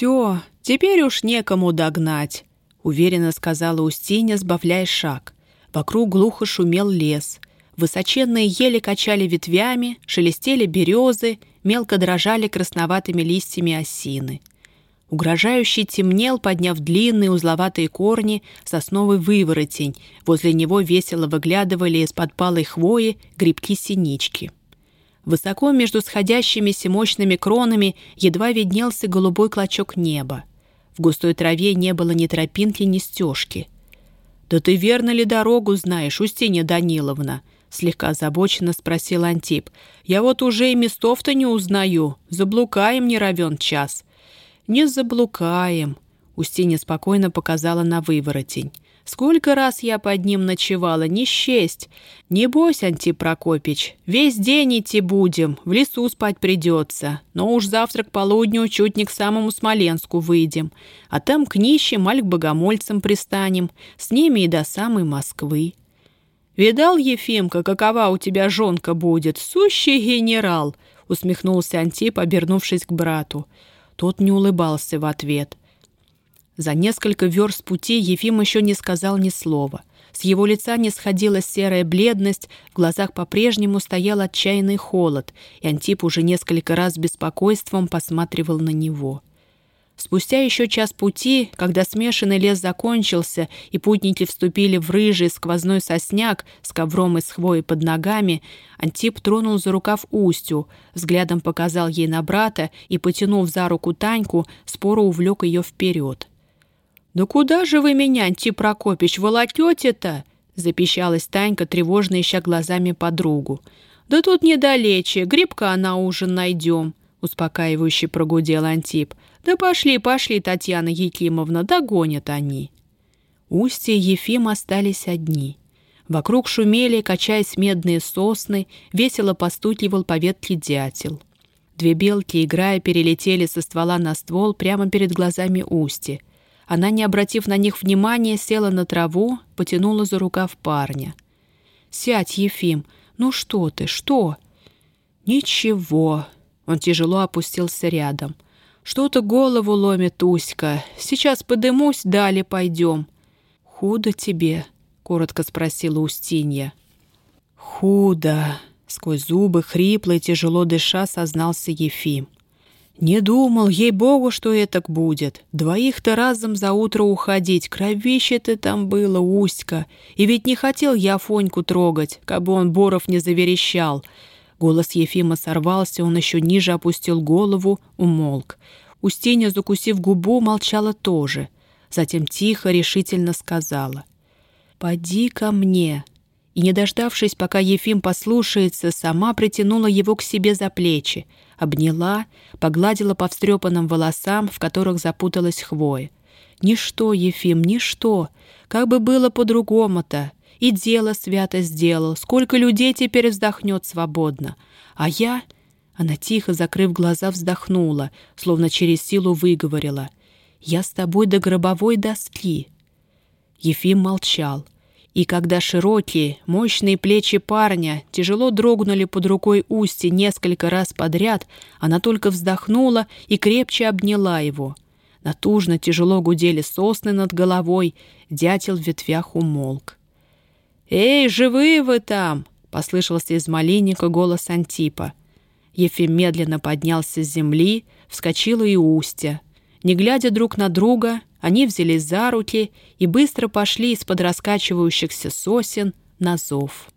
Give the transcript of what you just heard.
«Все, теперь уж некому догнать», — уверенно сказала Устинья, сбавляя шаг. Вокруг глухо шумел лес. Высоченные ели качали ветвями, шелестели березы, мелко дрожали красноватыми листьями осины. Угрожающий темнел, подняв длинные узловатые корни, сосновый выворотень. Возле него весело выглядывали из-под палой хвои грибки-синички. Высоко между сходящимися мощными кронами едва виднелся голубой клочок неба. В густой траве не было ни тропинки, ни стежки. «Да ты верно ли дорогу знаешь, Устинья Даниловна?» Слегка озабоченно спросил Антип. «Я вот уже и местов-то не узнаю. Заблукаем не равен час». «Не заблукаем», — Устинья спокойно показала на выворотень. «Сколько раз я под ним ночевала, не счесть. Не бойся, Антип Прокопич, весь день идти будем, в лесу спать придется. Но уж завтра к полудню чуть не к самому Смоленску выйдем. А там к нищим, аль к богомольцам пристанем, с ними и до самой Москвы». «Видал, Ефимка, какова у тебя жонка будет? Сущий генерал!» — усмехнулся Антип, обернувшись к брату. Тот не улыбался в ответ. За несколько верст пути Ефим еще не сказал ни слова. С его лица не сходила серая бледность, в глазах по-прежнему стоял отчаянный холод, и Антип уже несколько раз с беспокойством посматривал на него. Спустя еще час пути, когда смешанный лес закончился и путники вступили в рыжий сквозной сосняк с ковром из хвои под ногами, Антип тронул за рукав Устью, взглядом показал ей на брата и, потянув за руку Таньку, споро увлек ее вперед. «Да куда же вы меня, Антип Прокопич, волокете-то?» запищалась Танька, тревожно ища глазами подругу. «Да тут недалече, грибка на ужин найдем», успокаивающе прогудел Антип. «Да пошли, пошли, Татьяна Якимовна, догонят они». Устья и Ефим остались одни. Вокруг шумели, качаясь медные сосны, весело постукивал по ветке дятел. Две белки, играя, перелетели со ствола на ствол прямо перед глазами Усти. Она, не обратив на них внимания, села на траву, потянула за рукав парня. «Сядь, Ефим! Ну что ты, что?» «Ничего!» Он тяжело опустился рядом – что-то голову ломит Уська. Сейчас подымусь, далее пойдем. Худо тебе? Коротко спросила Устинья. Худо. Сквозь зубы, хрипло и тяжело дыша, сознался Ефим. Не думал, ей-богу, что это будет. Двоих-то разом за утро уходить. Кровище-то там было, Уська. И ведь не хотел я Фоньку трогать, как бы он Боров не заверещал. Голос Ефима сорвался, он еще ниже опустил голову, умолк. Устинья, закусив губу, молчала тоже. Затем тихо, решительно сказала. «Поди ко мне». И, не дождавшись, пока Ефим послушается, сама притянула его к себе за плечи, обняла, погладила по встрепанным волосам, в которых запуталась хвоя. «Ничто, Ефим, ничто. Как бы было по-другому-то. И дело свято сделал. Сколько людей теперь вздохнет свободно. А я...» Она тихо, закрыв глаза, вздохнула, словно через силу выговорила. «Я с тобой до гробовой доски». Ефим молчал. И когда широкие, мощные плечи парня тяжело дрогнули под рукой Усти несколько раз подряд, она только вздохнула и крепче обняла его. Натужно тяжело гудели сосны над головой, дятел в ветвях умолк. «Эй, живые вы там!» — послышался из малинника голос Антипа. Ефим медленно поднялся с земли, вскочила и Устья. Не глядя друг на друга, они взялись за руки и быстро пошли из-под раскачивающихся сосен на зов.